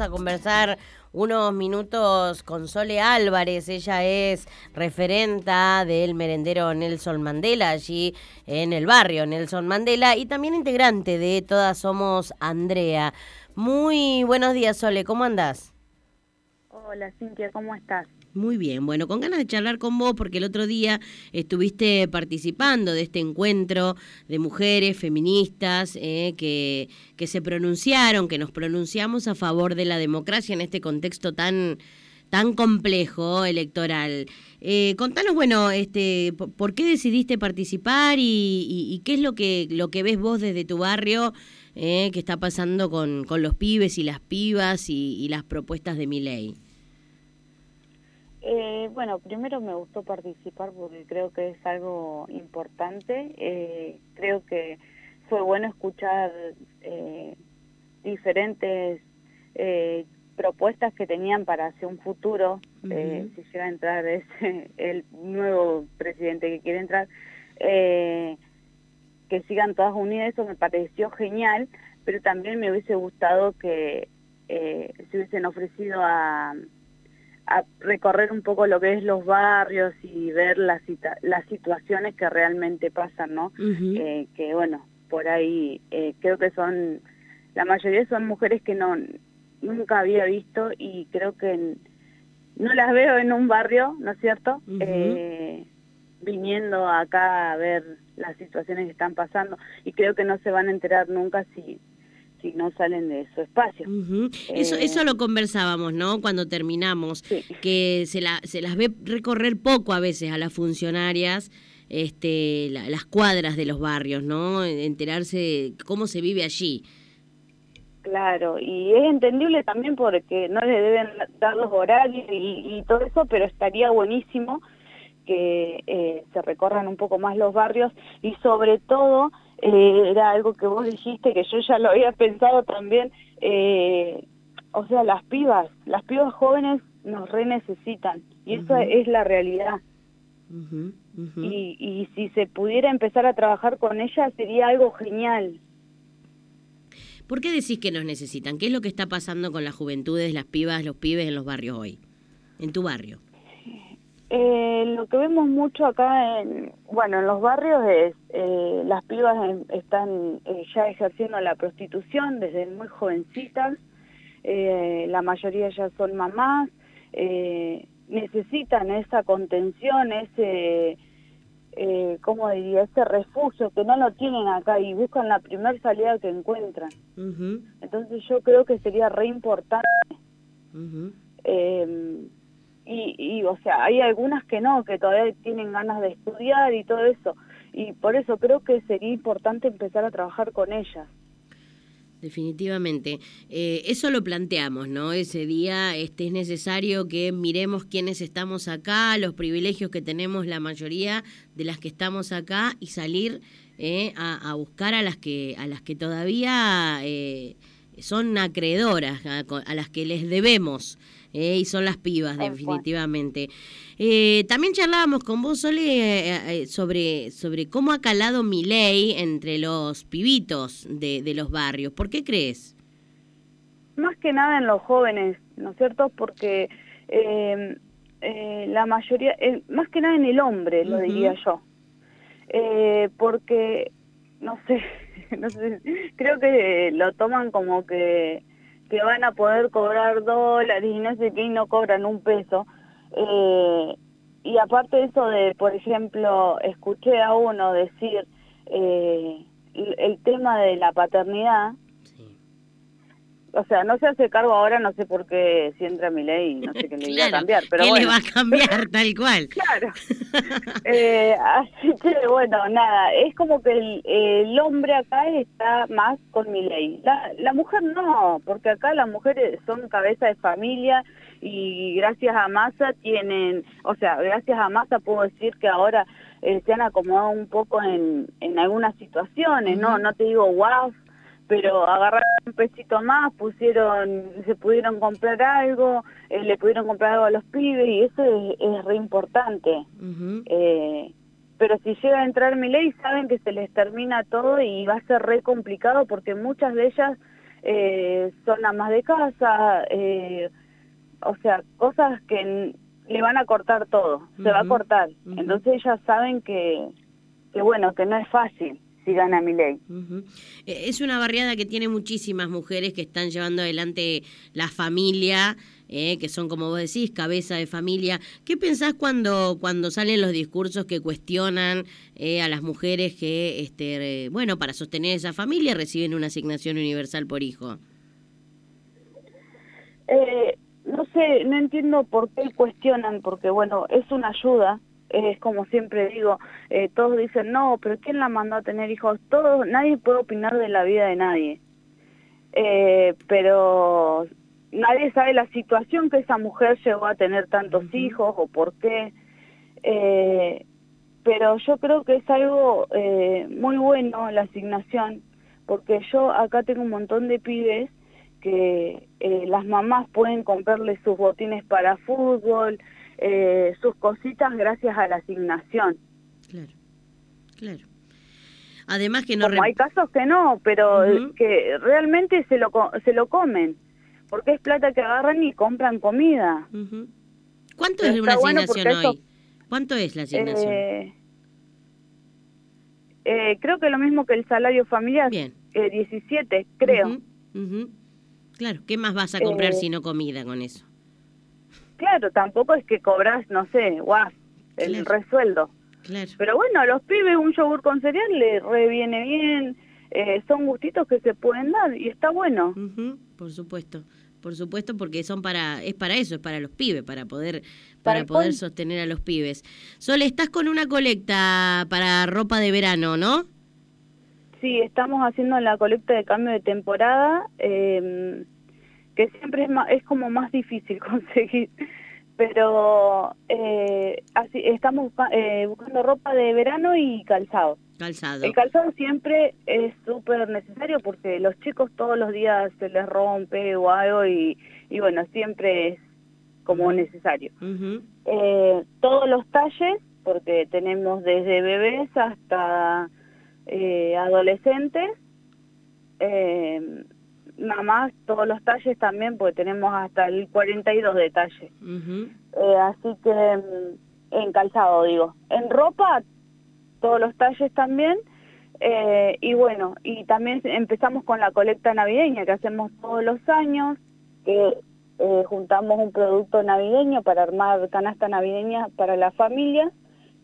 a conversar unos minutos con Sole Álvarez. Ella es referenta del merendero Nelson Mandela, allí en el barrio Nelson Mandela, y también integrante de Todas Somos Andrea. Muy buenos días, Sole, ¿cómo andás? Hola, Cintia, ¿cómo estás? Muy bien, bueno, con ganas de charlar con vos porque el otro día estuviste participando de este encuentro de mujeres feministas eh, que, que se pronunciaron, que nos pronunciamos a favor de la democracia en este contexto tan tan complejo electoral. Eh, contanos, bueno, este, ¿por qué decidiste participar y, qué es lo que, lo que ves vos desde tu barrio eh, que está pasando con, con los pibes y las pibas y, y las propuestas de mi ley? Eh, bueno, primero me gustó participar porque creo que es algo importante. Eh, creo que fue bueno escuchar eh, diferentes eh, propuestas que tenían para hacia un futuro, eh, si llega a entrar ese, el nuevo presidente que quiere entrar, eh, que sigan todas unidas, eso me pareció genial, pero también me hubiese gustado que eh, se hubiesen ofrecido a a recorrer un poco lo que es los barrios y ver las, las situaciones que realmente pasan, ¿no? eh, que bueno, por ahí eh, creo que son, la mayoría son mujeres que no nunca había visto y creo que no las veo en un barrio, ¿no es cierto? eh, viniendo acá a ver las situaciones que están pasando y creo que no se van a enterar nunca si si no salen de su espacio. Eso, eso lo conversábamos, ¿no? Cuando terminamos, que se, la, se las ve recorrer poco a veces a las funcionarias este, las cuadras de los barrios, ¿no? Enterarse cómo se vive allí. Claro, y es entendible también porque no le deben dar los horarios y, y todo eso, pero estaría buenísimo que eh, se recorran un poco más los barrios y sobre todo eh, era algo que vos dijiste que yo ya lo había pensado también eh, o sea las pibas las pibas jóvenes nos re necesitan y eso es la realidad Y, y si se pudiera empezar a trabajar con ellas sería algo genial ¿Por qué decís que nos necesitan? ¿Qué es lo que está pasando con las juventudes, las pibas, los pibes en los barrios hoy? En tu barrio. Eh, lo que vemos mucho acá en, bueno, en los barrios es, eh, las pibas están eh, ya ejerciendo la prostitución desde muy jovencitas, eh, la mayoría ya son mamás, eh, necesitan esa contención, ese, eh, ¿cómo diría?, ese refugio que no lo tienen acá y buscan la primera salida que encuentran. Entonces yo creo que sería re importante. eh, y, y, o sea, hay algunas que no, que todavía tienen ganas de estudiar y todo eso. Y por eso creo que sería importante empezar a trabajar con ellas. Definitivamente. Eh, eso lo planteamos, ¿no? Ese día este, es necesario que miremos quiénes estamos acá, los privilegios que tenemos la mayoría de las que estamos acá y salir eh, a, a, buscar a las que, a las que todavía eh, son acreedoras, a, a las que les debemos. Eh, y son las pibas, definitivamente. Eh, también charlábamos con vos, Sole, eh, sobre, sobre cómo ha calado mi ley entre los pibitos de, de los barrios. ¿Por qué crees? Más que nada en los jóvenes, ¿no es cierto? Porque eh, eh, la mayoría, eh, más que nada en el hombre, lo uh -huh. diría yo. porque, no sé, no sé, creo que lo toman como que que van a poder cobrar dólares y no sé qué y no cobran un peso. Eh, y aparte eso de, por ejemplo, escuché a uno decir eh, el, tema de la paternidad. O sea, no se hace cargo ahora, no sé por qué si entra mi ley, no sé qué le claro, iba a cambiar, pero ¿qué bueno. le va a cambiar tal cual? claro. eh, así que bueno, nada, es como que el, el, hombre acá está más con mi ley. La, la mujer no, porque acá las mujeres son cabeza de familia y gracias a Massa tienen, o sea, gracias a Massa puedo decir que ahora eh, se han acomodado un poco en, en algunas situaciones, no no te digo wow, pero agarraron un pesito más, pusieron, se pudieron comprar algo, eh, le pudieron comprar algo a los pibes y eso es, es re importante. Uh -huh. eh, pero si llega a entrar mi ley saben que se les termina todo y va a ser re complicado porque muchas de ellas eh, son amas de casa, eh, o sea, cosas que le van a cortar todo, se va a cortar. Entonces ellas saben que, que, bueno, que no es fácil si gana mi ley. Es una barriada que tiene muchísimas mujeres que están llevando adelante la familia, eh, que son, como vos decís, cabeza de familia. ¿Qué pensás cuando, cuando salen los discursos que cuestionan eh, a las mujeres que, este, bueno, para sostener esa familia reciben una asignación universal por hijo? Eh, no sé, no entiendo por qué cuestionan, porque bueno, es una ayuda, es como siempre digo, eh, todos dicen, no, pero ¿quién la mandó a tener hijos? Todos, nadie puede opinar de la vida de nadie. Eh, pero nadie sabe la situación que esa mujer llegó a tener tantos hijos o por qué. Eh, pero yo creo que es algo muy bueno la asignación, porque yo acá tengo un montón de pibes que las mamás pueden comprarle sus botines para fútbol, eh, sus cositas gracias a la asignación. Claro, claro. Además que no... Como hay casos que no, pero que realmente se lo, se lo comen, porque es plata que agarran y compran comida. ¿Cuánto es una asignación hoy? ¿Cuánto es la asignación? Eh, eh, creo que lo mismo que el salario familiar. Bien. 17, creo. Claro, ¿qué más vas a comprar si no comida con eso? Claro, tampoco es que cobras, no sé, guau, el resueldo. Claro. Pero bueno, a los pibes un yogur con cereal le reviene bien, eh, son gustitos que se pueden dar y está bueno. por supuesto, por supuesto, porque son para, es para eso, es para los pibes, para poder, para poder sostener a los pibes. Sol, estás con una colecta para ropa de verano, ¿no? Sí, estamos haciendo la colecta de cambio de temporada. Eh, que siempre es, es como más difícil conseguir. Pero eh, así estamos eh, buscando ropa de verano y calzado. Calzado. El calzado siempre es súper necesario porque los chicos todos los días se les rompe o algo y, y bueno, siempre es como necesario. eh, todos los talles, porque tenemos desde bebés hasta eh, adolescentes, eh, mamás todos los talles también, porque tenemos hasta el 42 de talle. Eh, así que mm, en calzado, digo. En ropa, todos los talles también. Eh, y bueno, y también empezamos con la colecta navideña que hacemos todos los años, que eh, juntamos un producto navideño para armar canasta navideña para las familias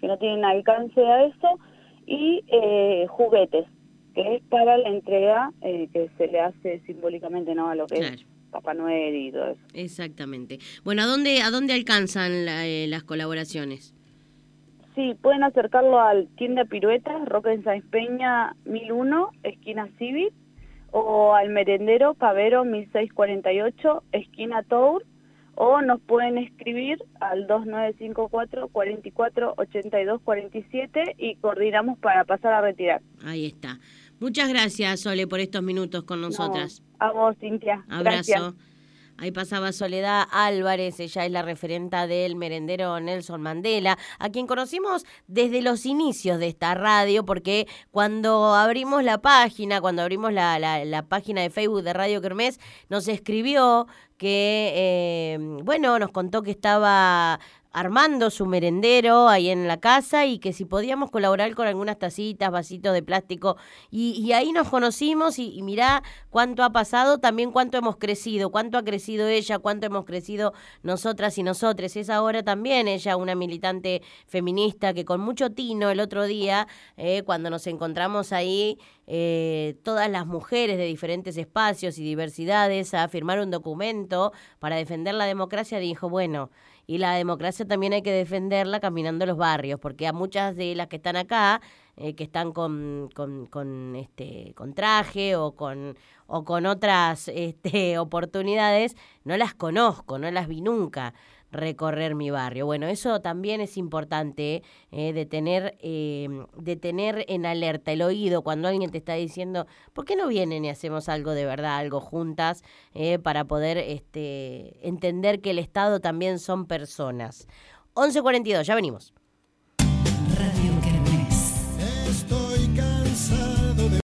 que no tienen alcance a eso, y juguetes que es para la entrega eh, que se le hace simbólicamente no a lo que es Papá Noel y todo eso. Exactamente. Bueno, ¿a dónde, a dónde alcanzan eh, las colaboraciones? Sí, pueden acercarlo al Tienda Piruetas, Roca en Sáenz Peña 1001, esquina Civic, o al Merendero Cabero 1648, esquina Tour, o nos pueden escribir al 2954 44 82 47 y coordinamos para pasar a retirar. Ahí está. Muchas gracias, Sole, por estos minutos con nosotras. a vos, Cintia. Abrazo. Ahí pasaba Soledad Álvarez, ella es la referenta del merendero Nelson Mandela, a quien conocimos desde los inicios de esta radio, porque cuando abrimos la página, cuando abrimos la, la, página de Facebook de Radio Kermés, nos escribió que, eh, bueno, nos contó que estaba armando su merendero ahí en la casa y que si podíamos colaborar con algunas tacitas, vasitos de plástico. Y, ahí nos conocimos y, y, mirá cuánto ha pasado, también cuánto hemos crecido, cuánto ha crecido ella, cuánto hemos crecido nosotras y nosotres. Es ahora también ella una militante feminista que con mucho tino el otro día, eh, cuando nos encontramos ahí, eh, todas las mujeres de diferentes espacios y diversidades a firmar un documento para defender la democracia, dijo, bueno, y la democracia también hay que defenderla caminando los barrios, porque a muchas de las que están acá, eh, que están con, con, con, este, con traje o con, o con otras este, oportunidades, no las conozco, no las vi nunca recorrer mi barrio. Bueno, eso también es importante eh, de, tener, em, de tener en alerta el oído cuando alguien te está diciendo, ¿por qué no vienen y hacemos algo de verdad, algo juntas, eh, para poder este, entender que el Estado también son personas? 11.42, ya venimos.